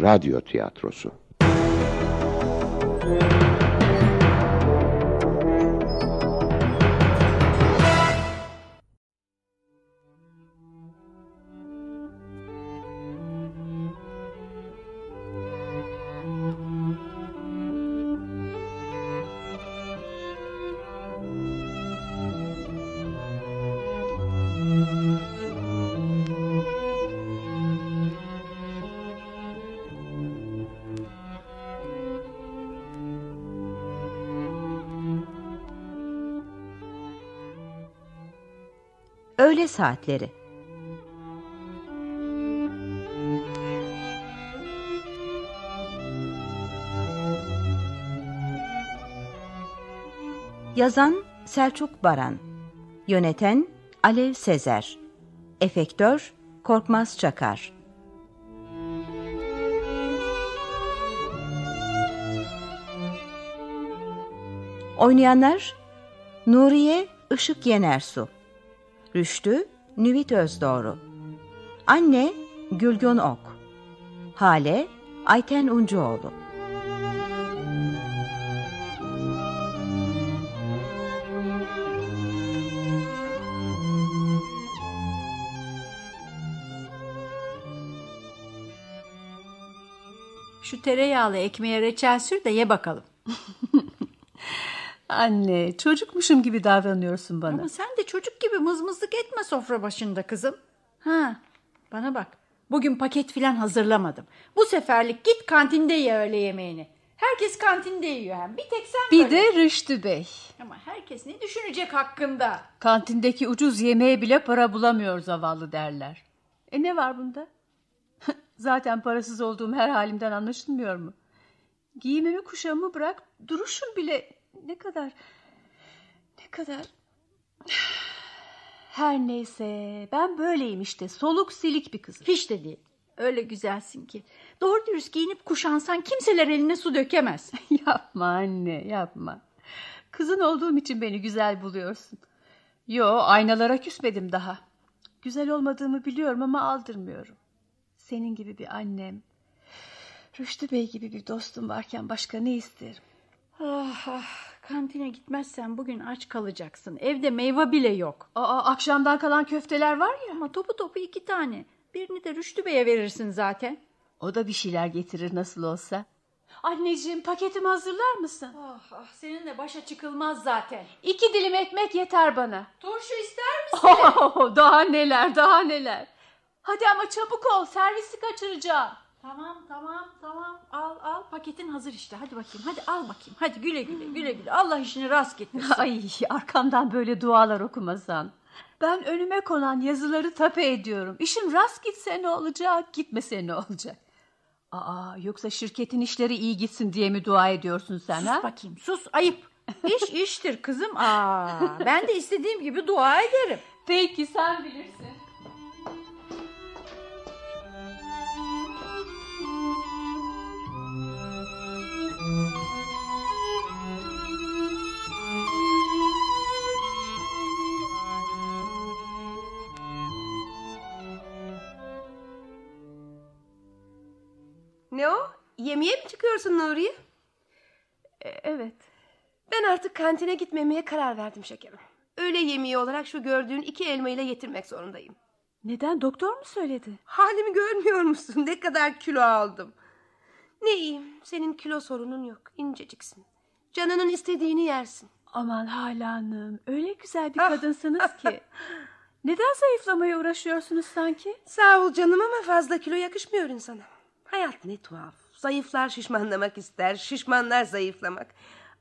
radyo tiyatrosu. Saatleri. Yazan Selçuk Baran Yöneten Alev Sezer Efektör Korkmaz Çakar Oynayanlar Nuriye Işık Yenersu Rüştü Nüvit Özdoğru Anne Gülgün Ok. Hale Ayten Uncuoğlu Şu tereyağlı ekmeğe reçel sür de ye bakalım. Anne çocukmuşum gibi davranıyorsun bana. Ama sen de çocuk gibi mızmızlık etme sofra başında kızım. Ha, bana bak. Bugün paket filan hazırlamadım. Bu seferlik git kantinde ye öğle yemeğini. Herkes kantinde yiyor hem. Bir tek sen Bir böyle. de Rüştü Bey. Ama herkes ne düşünecek hakkında? Kantindeki ucuz yemeğe bile para bulamıyor zavallı derler. E ne var bunda? Zaten parasız olduğum her halimden anlaşılmıyor mu? Giyimimi kuşamı bırak duruşum bile ne kadar ne kadar her neyse ben böyleyim işte soluk silik bir kızım. Hiç de değil. Öyle güzelsin ki. Doğru dürüst giyinip kuşansan kimseler eline su dökemez. yapma anne yapma. Kızın olduğum için beni güzel buluyorsun. Yo aynalara küsmedim daha. Güzel olmadığımı biliyorum ama aldırmıyorum. Senin gibi bir annem, Rüştü Bey gibi bir dostum varken başka ne isterim? Ah, ah, kantine gitmezsen bugün aç kalacaksın. Evde meyve bile yok. Aa, akşamdan kalan köfteler var ya. Ama topu topu iki tane. Birini de Rüştü Bey'e verirsin zaten. O da bir şeyler getirir nasıl olsa. Anneciğim paketimi hazırlar mısın? Ah, ah seninle başa çıkılmaz zaten. İki dilim ekmek yeter bana. Turşu ister misin? Oh, daha neler daha neler. Hadi ama çabuk ol servisi kaçıracağım. Tamam tamam tamam al al paketin hazır işte. Hadi bakayım hadi al bakayım. Hadi güle güle güle güle. Allah işini rast getirsin. Ay arkamdan böyle dualar okumasan. Ben önüme konan yazıları tape ediyorum. İşim rast gitse ne olacak, gitmese ne olacak? Aa, yoksa şirketin işleri iyi gitsin diye mi dua ediyorsun sen sus ha? bakayım sus ayıp. İş iştir kızım. Aa, ben de istediğim gibi dua ederim. Peki sen bilirsin. Ne o? Yemeğe mi çıkıyorsun Nuriye? E, evet. Ben artık kantine gitmemeye karar verdim şekerim. Öğle yemeği olarak şu gördüğün iki elmayla yetinmek zorundayım. Neden doktor mu söyledi? Halimi görmüyor musun? Ne kadar kilo aldım. Ne iyiyim. Senin kilo sorunun yok. İnceciksin. Canının istediğini yersin. Aman Hala Hanım öyle güzel bir kadınsınız ki. Neden zayıflamaya uğraşıyorsunuz sanki? Sağ ol canım ama fazla kilo yakışmıyor insana. Hayat ne tuhaf. Zayıflar şişmanlamak ister, şişmanlar zayıflamak.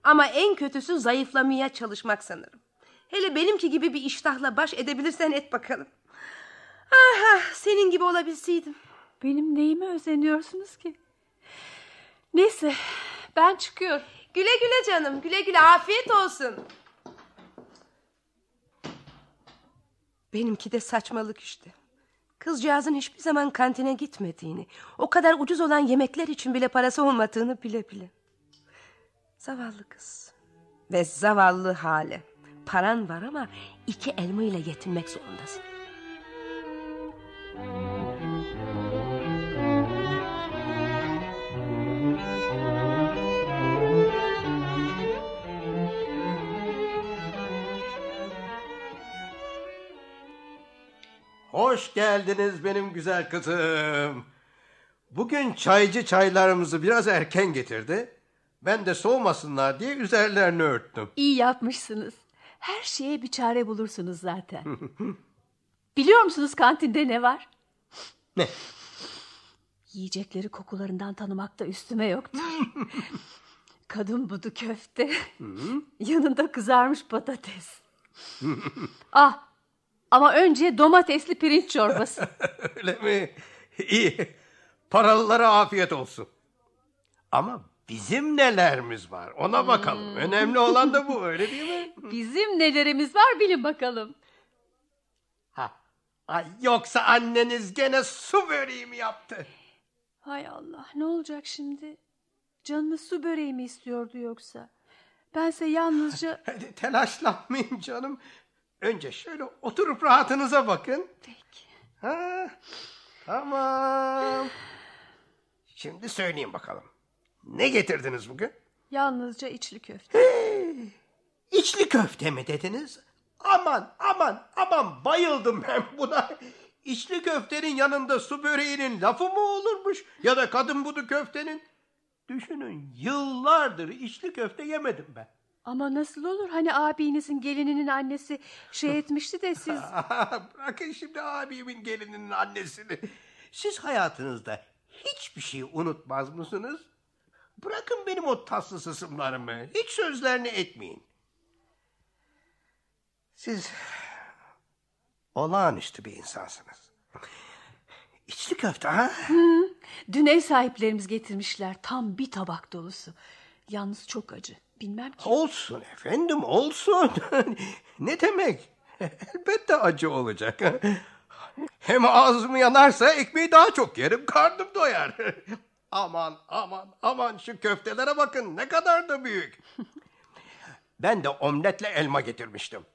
Ama en kötüsü zayıflamaya çalışmak sanırım. Hele benimki gibi bir iştahla baş edebilirsen et bakalım. Ah, ah senin gibi olabilseydim. Benim neyime özeniyorsunuz ki? Neyse ben çıkıyorum. Güle güle canım, güle güle afiyet olsun. Benimki de saçmalık işte. Kızcağızın hiçbir zaman kantine gitmediğini, o kadar ucuz olan yemekler için bile parası olmadığını bile bile. Zavallı kız. Ve zavallı hale. Paran var ama iki elma ile yetinmek zorundasın. Hoş geldiniz benim güzel kızım. Bugün çaycı çaylarımızı biraz erken getirdi. Ben de soğumasınlar diye üzerlerini örttüm. İyi yapmışsınız. Her şeye bir çare bulursunuz zaten. Biliyor musunuz kantinde ne var? Ne? Yiyecekleri kokularından tanımakta üstüme yoktur. Kadın budu köfte. Yanında kızarmış patates. ah ama önce domatesli pirinç çorbası. Öyle mi? İyi. Paralılara afiyet olsun. Ama bizim nelerimiz var ona bakalım. Önemli olan da bu öyle değil mi? Bizim nelerimiz var bilin bakalım. Ha. Ay, yoksa anneniz gene su böreği mi yaptı? Hay Allah ne olacak şimdi? Canınız su böreği mi istiyordu yoksa? Bense yalnızca... Hadi telaşlanmayın canım. Önce şöyle oturup rahatınıza bakın. Peki. Ha, tamam. Şimdi söyleyin bakalım. Ne getirdiniz bugün? Yalnızca içli köfte. İçli köfte mi dediniz? Aman aman aman bayıldım ben buna. İçli köftenin yanında su böreğinin lafı mı olurmuş? Ya da kadın budu köftenin? Düşünün yıllardır içli köfte yemedim ben. Ama nasıl olur? Hani abinizin gelininin annesi şey etmişti de siz... Bırakın şimdi abimin gelininin annesini. Siz hayatınızda hiçbir şey unutmaz mısınız? Bırakın benim o tatlı sısımlarımı. Hiç sözlerini etmeyin. Siz olağanüstü bir insansınız. İçli köfte ha? Dün ev sahiplerimiz getirmişler. Tam bir tabak dolusu. Yalnız çok acı. Bilmem ki. Olsun efendim olsun. ne demek? Elbette acı olacak. Hem ağzım yanarsa ekmeği daha çok yerim, karnım doyar. aman aman aman şu köftelere bakın ne kadar da büyük. ben de omletle elma getirmiştim.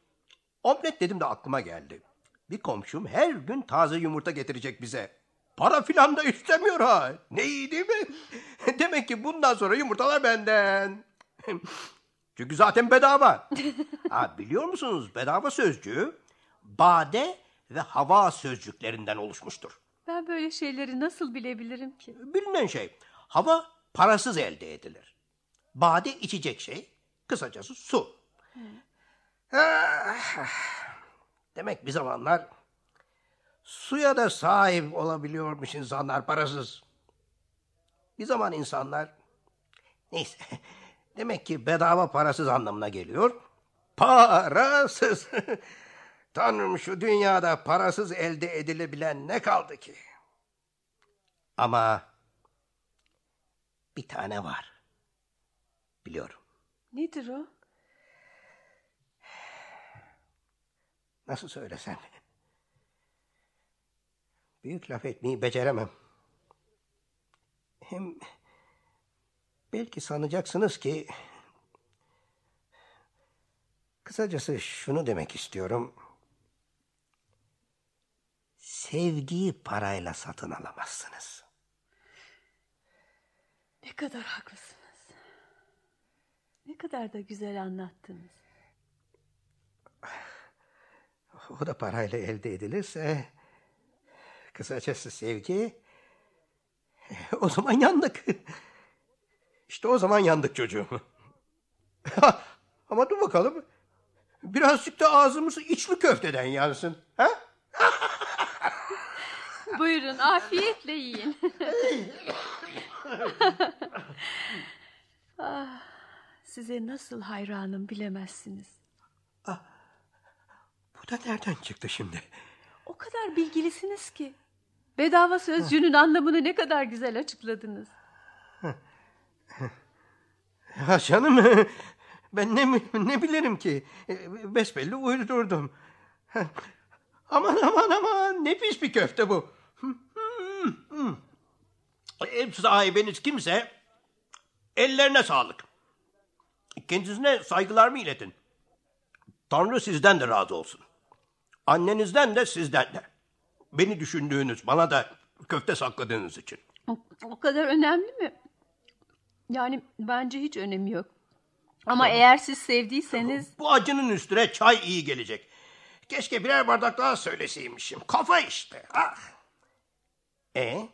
Omlet dedim de aklıma geldi. Bir komşum her gün taze yumurta getirecek bize. Para filan da istemiyor ha. Ne iyi değil mi? Demek ki bundan sonra yumurtalar benden. Çünkü zaten bedava. ha, biliyor musunuz bedava sözcüğü bade ve hava sözcüklerinden oluşmuştur. Ben böyle şeyleri nasıl bilebilirim ki? Bilinen şey hava parasız elde edilir. Bade içecek şey kısacası su. Ah, Demek bir zamanlar suya da sahip olabiliyormuş insanlar parasız. Bir zaman insanlar neyse demek ki bedava parasız anlamına geliyor. Parasız. Tanrım şu dünyada parasız elde edilebilen ne kaldı ki? Ama bir tane var. Biliyorum. Nedir o? Nasıl söylesem? Büyük laf etmeyi beceremem. Hem belki sanacaksınız ki kısacası şunu demek istiyorum. Sevgiyi parayla satın alamazsınız. Ne kadar haklısınız. Ne kadar da güzel anlattınız. O da parayla elde edilirse kısacası sevgi o zaman yandık. İşte o zaman yandık çocuğum. Ama dur bakalım. Birazcık da ağzımız içli köfteden yansın. Ha? Buyurun afiyetle yiyin. ah, size nasıl hayranım bilemezsiniz. Bu da nereden çıktı şimdi? O kadar bilgilisiniz ki. Bedava sözcüğünün anlamını ne kadar güzel açıkladınız. Ya canım ben ne, ne bilirim ki? Besbelli uydurdum. Aman aman aman ne pis bir köfte bu. Ev sahibiniz kimse ellerine sağlık. Kendisine saygılarımı iletin. Tanrı sizden de razı olsun. Annenizden de sizden de. Beni düşündüğünüz, bana da köfte sakladığınız için. O, o kadar önemli mi? Yani bence hiç önemi yok. Ama eğer siz sevdiyseniz... Bu acının üstüne çay iyi gelecek. Keşke birer bardak daha söyleseymişim. Kafa işte. Ah. E?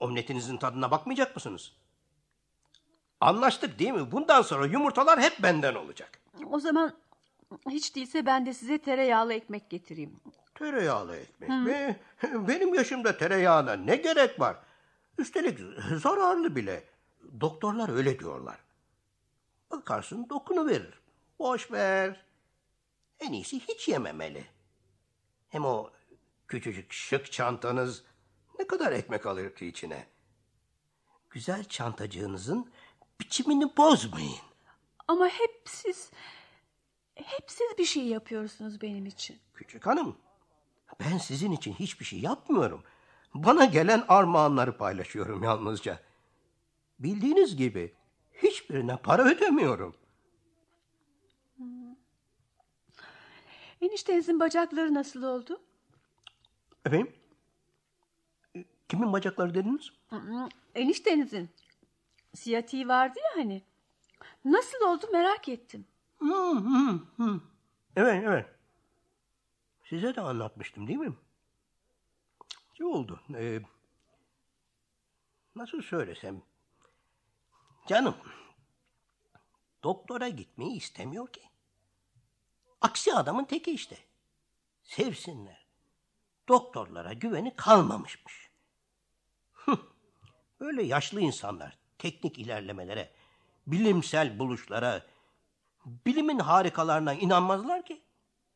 Omletinizin tadına bakmayacak mısınız? Anlaştık değil mi? Bundan sonra yumurtalar hep benden olacak. O zaman hiç değilse ben de size tereyağlı ekmek getireyim. Tereyağlı ekmek mi? Benim yaşımda tereyağına ne gerek var? Üstelik zararlı bile. Doktorlar öyle diyorlar. Bakarsın dokunu verir. Boş ver. En iyisi hiç yememeli. Hem o küçücük şık çantanız ne kadar ekmek alır ki içine? Güzel çantacığınızın biçimini bozmayın. Ama hep siz, hep siz bir şey yapıyorsunuz benim için. Küçük hanım, ben sizin için hiçbir şey yapmıyorum. Bana gelen armağanları paylaşıyorum yalnızca. Bildiğiniz gibi hiçbirine para ödemiyorum. Eniştenizin bacakları nasıl oldu? Efendim? E, Kimin bacakları dediniz? Eniştenizin. Siyatiği vardı ya hani. Nasıl oldu merak ettim. Hı, hı, hı. Evet, evet. Size de anlatmıştım değil mi? Ne oldu? Ee, nasıl söylesem? Canım, doktora gitmeyi istemiyor ki. Aksi adamın teki işte. Sevsinler. Doktorlara güveni kalmamışmış. Böyle yaşlı insanlar teknik ilerlemelere, bilimsel buluşlara, bilimin harikalarına inanmazlar ki.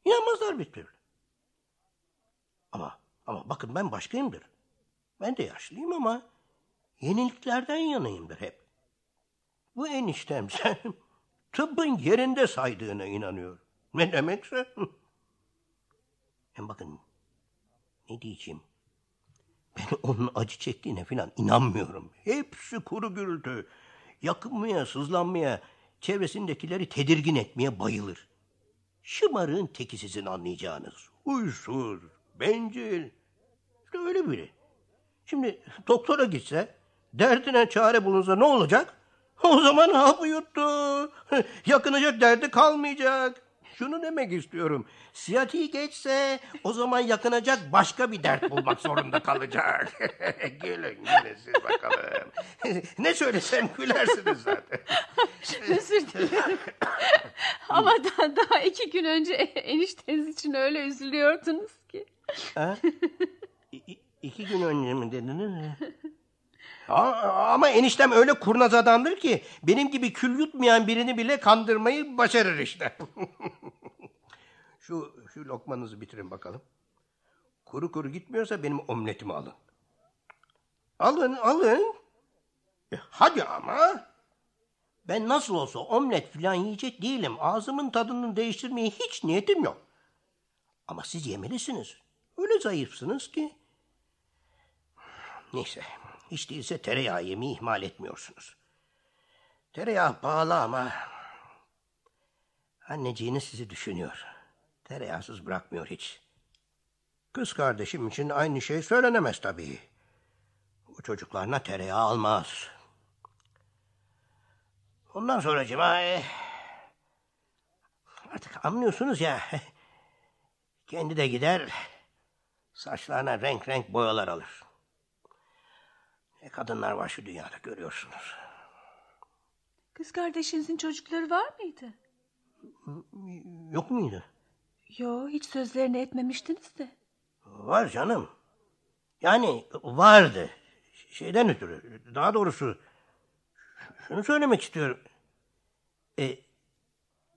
İnanmazlar bir türlü. Ama ama bakın ben başkayımdır. Ben de yaşlıyım ama yeniliklerden yanayımdır hep. Bu eniştemse tıbbın yerinde saydığına inanıyor. Ne demekse. Hem bakın ne diyeceğim. Ben onun acı çektiğine falan inanmıyorum. Hepsi kuru gürültü. Yakınmaya, sızlanmaya, çevresindekileri tedirgin etmeye bayılır. Şımarığın teki sizin anlayacağınız. Huysuz, bencil. İşte öyle biri. Şimdi doktora gitse, derdine çare bulunsa ne olacak? O zaman hapı yuttu. Yakınacak derdi kalmayacak. Şunu demek istiyorum. Siyatiği geçse o zaman yakınacak başka bir dert bulmak zorunda kalacak. gülün gülün siz bakalım. ne söylesem gülersiniz zaten. Özür dilerim. Ama daha, daha iki gün önce enişteniz için öyle üzülüyordunuz ki. Ha? İ- iki gün önce mi dediniz? Ama eniştem öyle kurnaz adamdır ki benim gibi kül yutmayan birini bile kandırmayı başarır işte. şu şu lokmanızı bitirin bakalım. Kuru kuru gitmiyorsa benim omletimi alın. Alın alın. E, hadi ama. Ben nasıl olsa omlet falan yiyecek değilim. Ağzımın tadını değiştirmeye hiç niyetim yok. Ama siz yemelisiniz. Öyle zayıfsınız ki. Neyse, hiç değilse tereyağı yemeyi ihmal etmiyorsunuz. Tereyağı pahalı ama... Anneciğiniz sizi düşünüyor. Tereyağsız bırakmıyor hiç. Kız kardeşim için aynı şey söylenemez tabii. O çocuklarına tereyağı almaz. Ondan sonra e, artık anlıyorsunuz ya. Kendi de gider saçlarına renk renk boyalar alır. Ne kadınlar var şu dünyada görüyorsunuz. Kız kardeşinizin çocukları var mıydı? Yok muydu? Yo hiç sözlerini etmemiştiniz de. Var canım. Yani vardı. Şeyden ötürü. Daha doğrusu şunu söylemek istiyorum. E,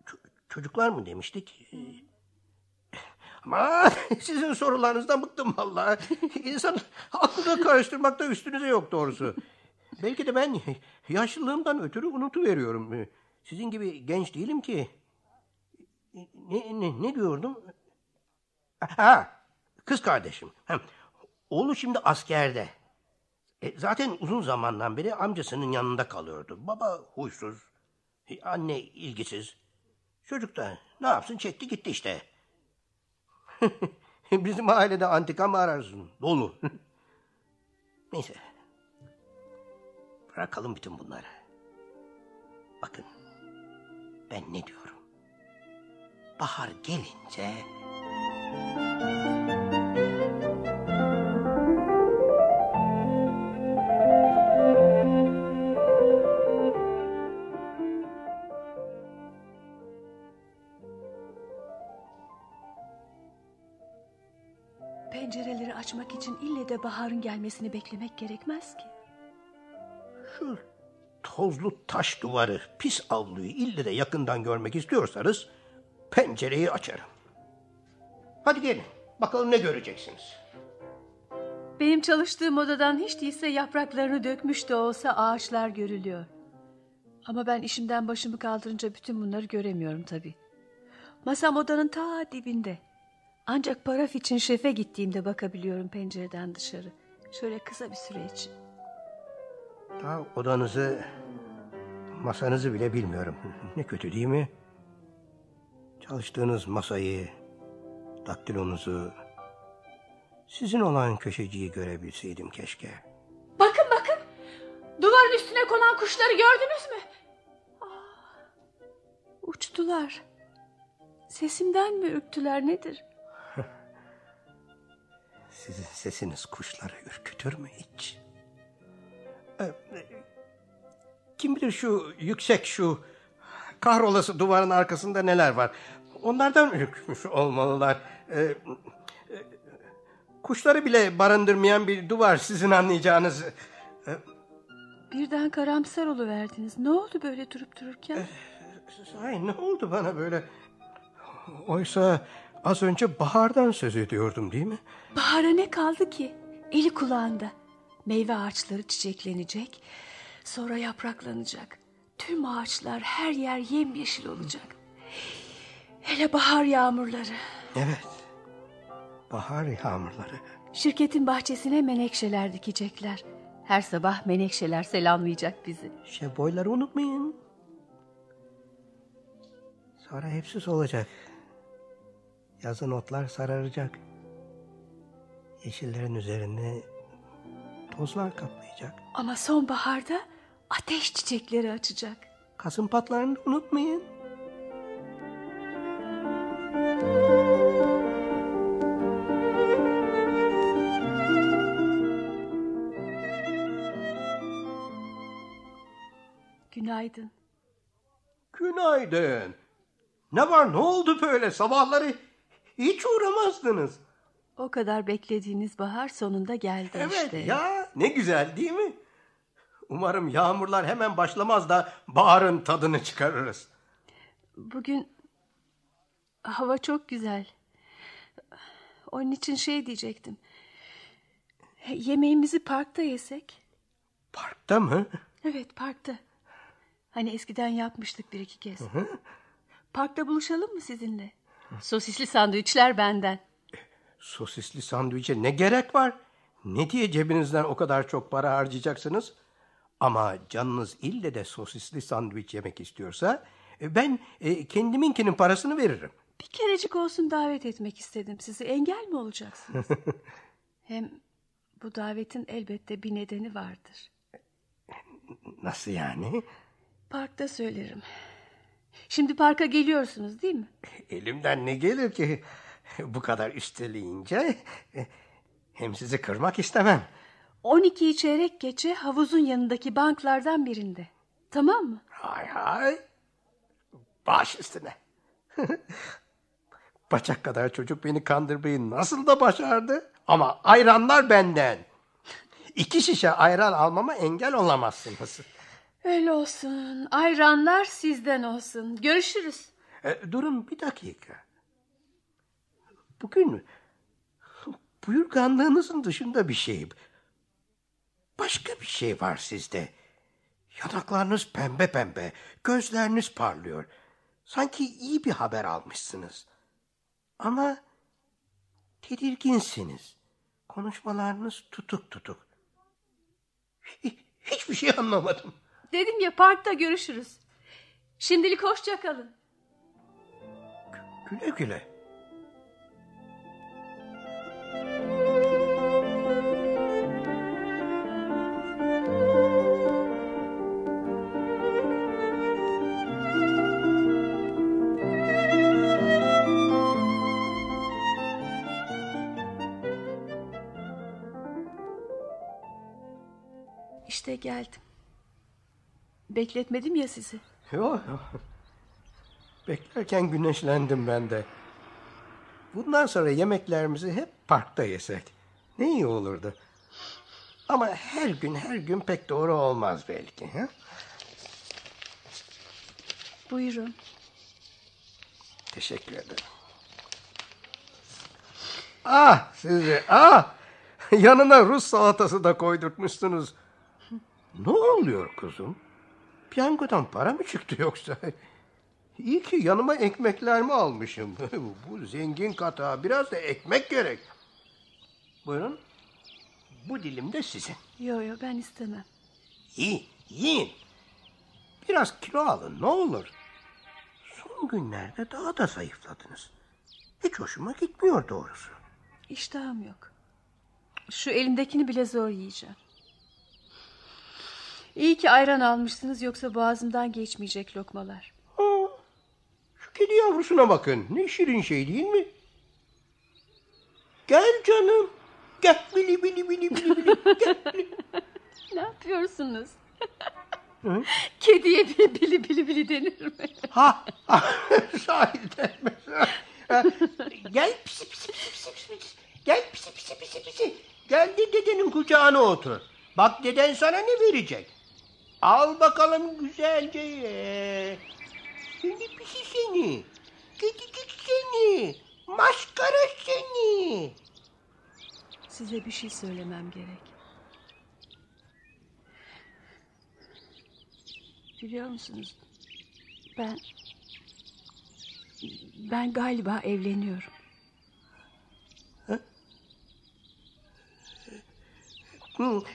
ço- çocuklar mı demiştik? Ama sizin sorularınızdan bıktım vallahi. İnsan aklını karıştırmakta üstünüze yok doğrusu. Belki de ben yaşlılığımdan ötürü unutuveriyorum. Sizin gibi genç değilim ki. Ne, ne, ne diyordum? Ha, kız kardeşim. Oğlu şimdi askerde. E, zaten uzun zamandan beri amcasının yanında kalıyordu. Baba huysuz, anne ilgisiz. Çocuk da ne yapsın çekti gitti işte. Bizim ailede antika mı ararsın? Dolu. Neyse. Bırakalım bütün bunları. Bakın ben ne diyorum. bahar gelince... açmak için ille de baharın gelmesini beklemek gerekmez ki. Şu tozlu taş duvarı, pis avluyu ille de yakından görmek istiyorsanız pencereyi açarım. Hadi gelin bakalım ne göreceksiniz. Benim çalıştığım odadan hiç değilse yapraklarını dökmüş de olsa ağaçlar görülüyor. Ama ben işimden başımı kaldırınca bütün bunları göremiyorum tabii. Masam odanın ta dibinde. Ancak paraf için şefe gittiğimde bakabiliyorum pencereden dışarı. Şöyle kısa bir süre için. Daha odanızı, masanızı bile bilmiyorum. Ne kötü değil mi? Çalıştığınız masayı, daktilonuzu, sizin olan köşeciyi görebilseydim keşke. Bakın bakın. Duvarın üstüne konan kuşları gördünüz mü? Ah, uçtular. Sesimden mi ürktüler nedir? Sizin sesiniz kuşları ürkütür mü hiç? Ee, Kim bilir şu yüksek şu kahrolası duvarın arkasında neler var. Onlardan ürkmüş olmalılar. Ee, e, Kuşları bile barındırmayan bir duvar sizin anlayacağınız. Birden karamsar oluverdiniz. Ne oldu böyle durup dururken? Ay ne oldu bana böyle? Oysa az önce bahardan söz ediyordum değil mi? Bahara ne kaldı ki? Eli kulağında. Meyve ağaçları çiçeklenecek. Sonra yapraklanacak. Tüm ağaçlar her yer yemyeşil olacak. Hele bahar yağmurları. Evet. Bahar yağmurları. Şirketin bahçesine menekşeler dikecekler. Her sabah menekşeler selamlayacak bizi. Şeboyları unutmayın. Sonra hepsi solacak. Yazın otlar sararacak. Yeşillerin üzerine tozlar kaplayacak. Ama sonbaharda ateş çiçekleri açacak. Kasım patlarını unutmayın. Günaydın. Günaydın. Ne var ne oldu böyle sabahları hiç uğramazdınız. O kadar beklediğiniz bahar sonunda geldi Evet işte. ya ne güzel değil mi? Umarım yağmurlar hemen başlamaz da baharın tadını çıkarırız. Bugün hava çok güzel. Onun için şey diyecektim. Yemeğimizi parkta yesek. Parkta mı? Evet parkta. Hani eskiden yapmıştık bir iki kez. Parkta buluşalım mı sizinle? Sosisli sandviçler benden. Sosisli sandviçe ne gerek var? Ne diye cebinizden o kadar çok para harcayacaksınız? Ama canınız ille de sosisli sandviç yemek istiyorsa e, ben e, kendiminkinin parasını veririm. Bir kerecik olsun davet etmek istedim sizi. Engel mi olacaksınız? Hem bu davetin elbette bir nedeni vardır. Nasıl yani? Parkta söylerim. Şimdi parka geliyorsunuz değil mi? Elimden ne gelir ki bu kadar üsteleyince hem sizi kırmak istemem. 12'yi çeyrek geçe havuzun yanındaki banklardan birinde. Tamam mı? Hay hay. Baş üstüne. Bacak kadar çocuk beni kandırmayı nasıl da başardı? Ama ayranlar benden. İki şişe ayran almama engel olamazsınız. Öyle olsun. Ayranlar sizden olsun. Görüşürüz. E, durun bir dakika. Bugün buyurganlığınızın dışında bir şey. Başka bir şey var sizde. Yanaklarınız pembe pembe, gözleriniz parlıyor. Sanki iyi bir haber almışsınız. Ama tedirginsiniz. Konuşmalarınız tutuk tutuk. Hi- Hiçbir şey anlamadım. Dedim ya parkta görüşürüz. Şimdilik hoşça kalın. Güle güle. İşte geldim. Bekletmedim ya sizi. Yok yok. Beklerken güneşlendim ben de. Bundan sonra yemeklerimizi hep parkta yesek. Ne iyi olurdu. Ama her gün her gün pek doğru olmaz belki. Ha? Buyurun. Teşekkür ederim. Ah sizi ah. Yanına Rus salatası da koydurtmuşsunuz. Ne oluyor kuzum? Piyangodan para mı çıktı yoksa? İyi ki yanıma ekmeklerimi almışım. Bu zengin katağa biraz da ekmek gerek. Buyurun. Bu dilim de sizin. Yo yo ben istemem. Yiyin, yiyin. Biraz kilo alın ne olur. Son günlerde daha da zayıfladınız. Hiç hoşuma gitmiyor doğrusu. İştahım yok. Şu elimdekini bile zor yiyeceğim. İyi ki ayran almışsınız yoksa boğazımdan geçmeyecek lokmalar. Aa, şu kedi yavrusuna bakın. Ne şirin şey değil mi? Gel canım. Gel bili bili bili bili bili. Gel. Ne yapıyorsunuz? Kediye bir bili bili bili denir mi? Ha, ha sahiden. Ha, Gel pisi pisi pisi pisi. pisi. Gel pisi pisi pisi pisi. Gel de dedenin kucağına otur. Bak deden sana ne verecek. Al bakalım güzelce ye. Seni pisi seni. Kedicik seni. Maskara seni. Size bir şey söylemem gerek. Biliyor musunuz? Ben... Ben galiba evleniyorum.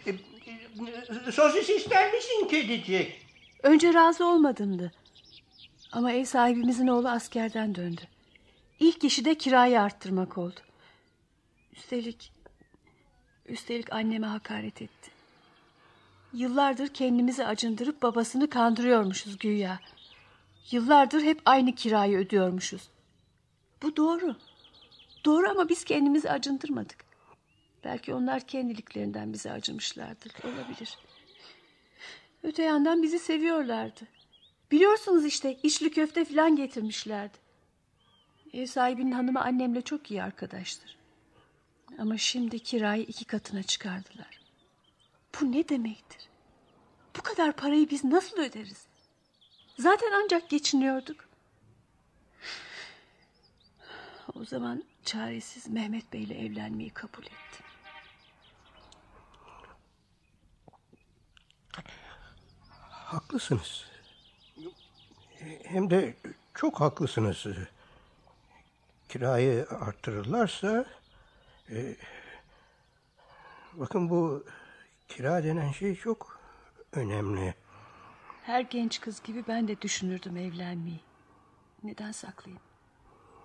E, Sosis ister misin kedicik? Önce razı olmadımdı. Ama ev sahibimizin oğlu askerden döndü. İlk işi de kirayı arttırmak oldu. Üstelik... Üstelik anneme hakaret etti. Yıllardır kendimizi acındırıp babasını kandırıyormuşuz güya. Yıllardır hep aynı kirayı ödüyormuşuz. Bu doğru. Doğru ama biz kendimizi acındırmadık. Belki onlar kendiliklerinden bize acımışlardır. Olabilir. Öte yandan bizi seviyorlardı. Biliyorsunuz işte içli köfte falan getirmişlerdi. Ev sahibinin hanımı annemle çok iyi arkadaştır. Ama şimdi kirayı iki katına çıkardılar. Bu ne demektir? Bu kadar parayı biz nasıl öderiz? Zaten ancak geçiniyorduk. O zaman çaresiz Mehmet Bey ile evlenmeyi kabul ettim. Haklısınız. Hem de çok haklısınız. Kirayı arttırırlarsa... e, bakın bu kira denen şey çok önemli. Her genç kız gibi ben de düşünürdüm evlenmeyi. Neden saklayayım?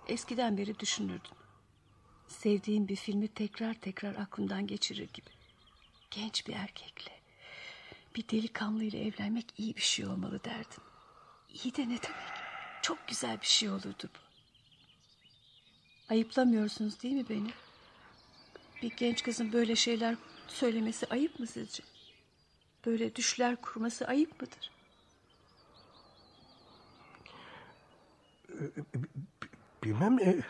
Eskiden beri düşünürdüm. Sevdiğim bir filmi tekrar tekrar aklımdan geçirir gibi. Genç bir erkekle, bir delikanlı ile evlenmek iyi bir şey olmalı derdim. İyi de ne demek? Çok güzel bir şey olurdu bu. Ayıplamıyorsunuz değil mi beni? Bir genç kızın böyle şeyler söylemesi ayıp mı sizce? Böyle düşler kurması ayıp mıdır? Bilmem... e,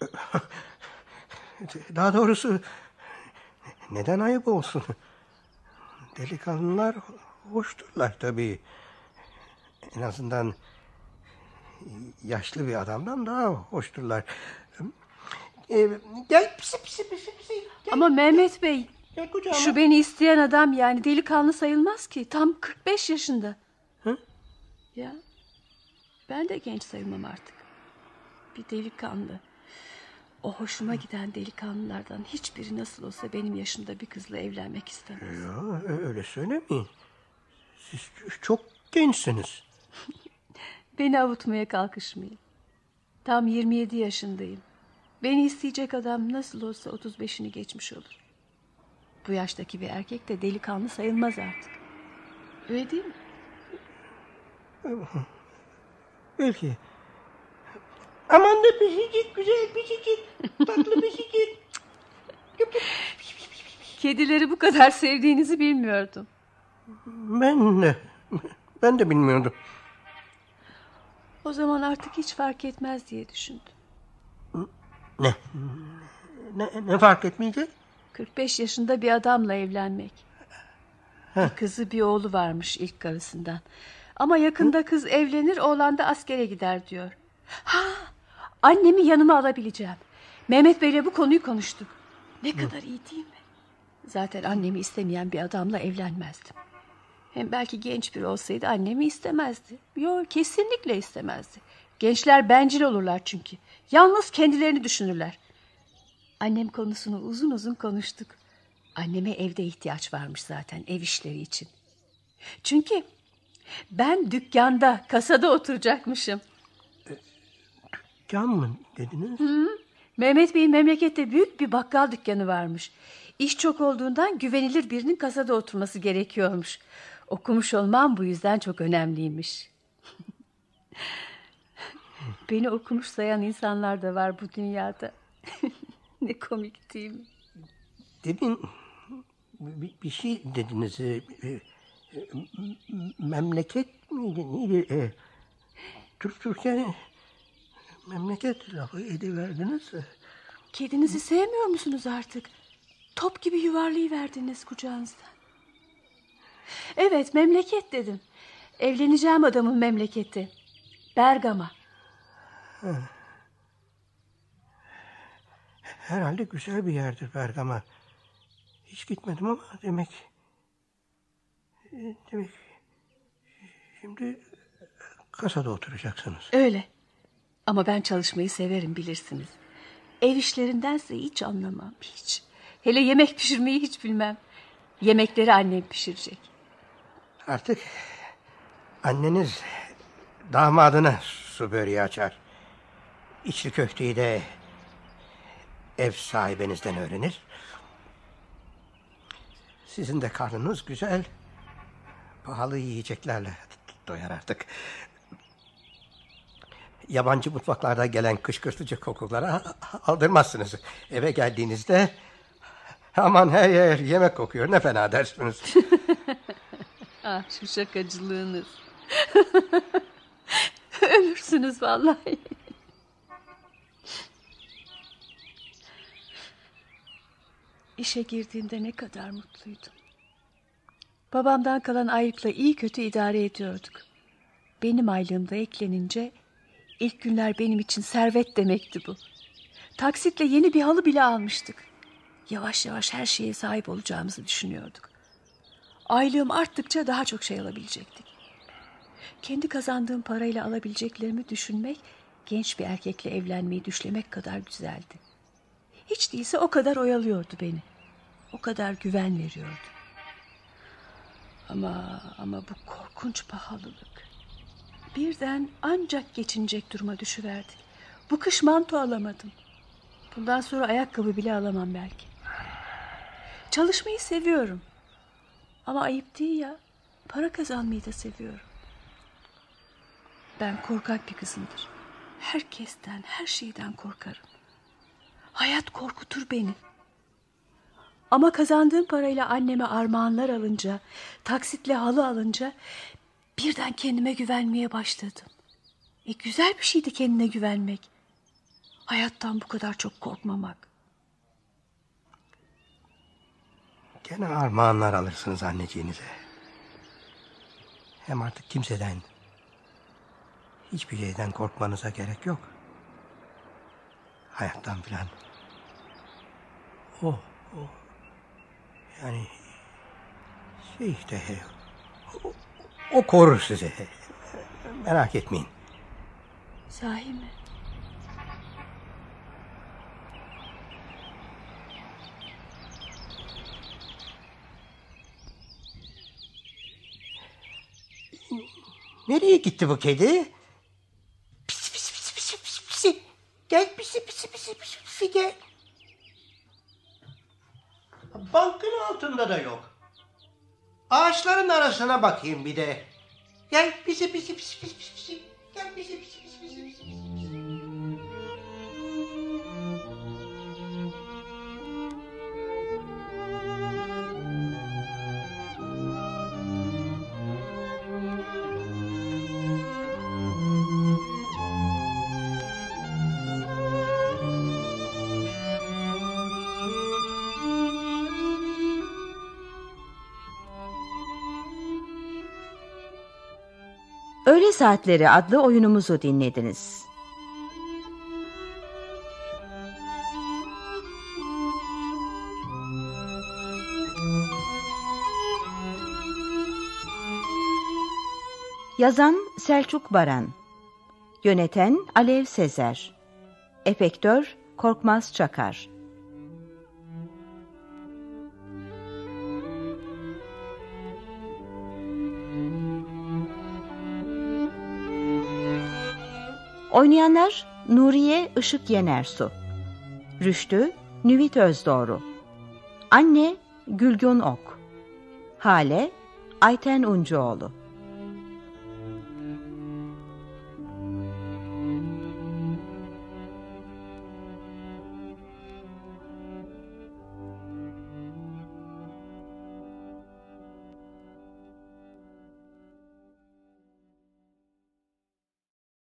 Daha doğrusu neden ayıp olsun? Delikanlılar hoşturlar tabii. En azından yaşlı bir adamdan daha hoşturlar. Ee, gel pisi pisi pisi pisi. Gel, Ama Mehmet Bey, gel kucağıma. şu beni isteyen adam yani delikanlı sayılmaz ki. Tam 45 yaşında. Hı? Ya ben de genç sayılmam artık. Bir delikanlı. O hoşuma giden delikanlılardan hiçbiri nasıl olsa benim yaşımda bir kızla evlenmek istemez. Ya, öyle söylemeyin. Siz çok gençsiniz. Beni avutmaya kalkışmayın. Tam 27 yaşındayım. Beni isteyecek adam nasıl olsa 35'ini geçmiş olur. Bu yaştaki bir erkek de delikanlı sayılmaz artık. Öyle değil mi? Belki. Aman da pisicik, güzel pisicik, tatlı pisicik. Kedileri bu kadar sevdiğinizi bilmiyordum. Ben de, ben de bilmiyordum. O zaman artık hiç fark etmez diye düşündüm. Ne? Ne, ne fark etmeyecek? 45 yaşında bir adamla evlenmek. Bir kızı bir oğlu varmış ilk karısından. Ama yakında kız evlenir oğlan da askere gider diyor. Ha, annemi yanıma alabileceğim. Mehmet Bey'le bu konuyu konuştuk. Ne kadar iyi değil mi? Zaten annemi istemeyen bir adamla evlenmezdim. Hem belki genç biri olsaydı annemi istemezdi. Yok kesinlikle istemezdi. Gençler bencil olurlar çünkü. Yalnız kendilerini düşünürler. Annem konusunu uzun uzun konuştuk. Anneme evde ihtiyaç varmış zaten ev işleri için. Çünkü ben dükkanda, kasada oturacakmışım. Can mı dediniz? Mehmet Bey'in memlekette büyük bir bakkal dükkanı varmış. İş çok olduğundan güvenilir birinin kasada oturması gerekiyormuş. Okumuş olmam bu yüzden çok önemliymiş. Beni okumuş sayan insanlar da var bu dünyada. ne komik değil mi? Demin bir, bir şey dediniz. e, e, e, memleket miydi? Neydi? E, Türk Türkiye memleket lafı ediverdiniz. Kedinizi sevmiyor musunuz artık? Top gibi yuvarlayıverdiniz kucağınızdan. Evet memleket dedim. Evleneceğim adamın memleketi. Bergama. Herhalde güzel bir yerdir Bergama. Hiç gitmedim ama demek... Demek... Şimdi kasada oturacaksınız. Öyle. Ama ben çalışmayı severim bilirsiniz. Ev işlerindense hiç anlamam hiç. Hele yemek pişirmeyi hiç bilmem. Yemekleri annem pişirecek. Artık anneniz damadına su böreği açar. İçli köfteyi de ev sahibinizden öğrenir. Sizin de karnınız güzel, pahalı yiyeceklerle doyar artık. Yabancı mutfaklarda gelen kışkırtıcı kokulara aldırmazsınız. Eve geldiğinizde aman her yer yemek kokuyor ne fena dersiniz. Ah şu şakacılığınız. Ölürsünüz vallahi. İşe girdiğimde ne kadar mutluydum. Babamdan kalan aylıkla iyi kötü idare ediyorduk. Benim aylığım da eklenince ilk günler benim için servet demekti bu. Taksitle yeni bir halı bile almıştık. Yavaş yavaş her şeye sahip olacağımızı düşünüyorduk. Aylığım arttıkça daha çok şey alabilecektik. Kendi kazandığım parayla alabileceklerimi düşünmek, genç bir erkekle evlenmeyi düşlemek kadar güzeldi. Hiç değilse o kadar oyalıyordu beni. O kadar güven veriyordu. Ama ama bu korkunç pahalılık. Birden ancak geçinecek duruma düşüverdik. Bu kış manto alamadım. Bundan sonra ayakkabı bile alamam belki. Çalışmayı seviyorum. Ama ayıp değil ya. Para kazanmayı da seviyorum. Ben korkak bir kızımdır. Herkesten, her şeyden korkarım. Hayat korkutur beni. Ama kazandığım parayla anneme armağanlar alınca, taksitle halı alınca birden kendime güvenmeye başladım. E güzel bir şeydi kendine güvenmek. Hayattan bu kadar çok korkmamak. Gene armağanlar alırsınız anneciğinize. Hem artık kimseden, hiçbir şeyden korkmanıza gerek yok. Hayattan filan. O, o. Yani şey işte, o korur sizi. Merak etmeyin. Sahi mi? Nereye gitti bu kedi? Arasına bakayım bir de. Gel pisi pisi pisi pisi pisi. Gel pisi pisi pisi pisi pisi Öğle Saatleri adlı oyunumuzu dinlediniz. Yazan Selçuk Baran. Yöneten Alev Sezer. Efektör Korkmaz Çakar Oynayanlar Nuriye Işık Yenersu. Rüştü Nüvit Özdoğru Anne Gülgün Ok. Hale Ayten Uncuoğlu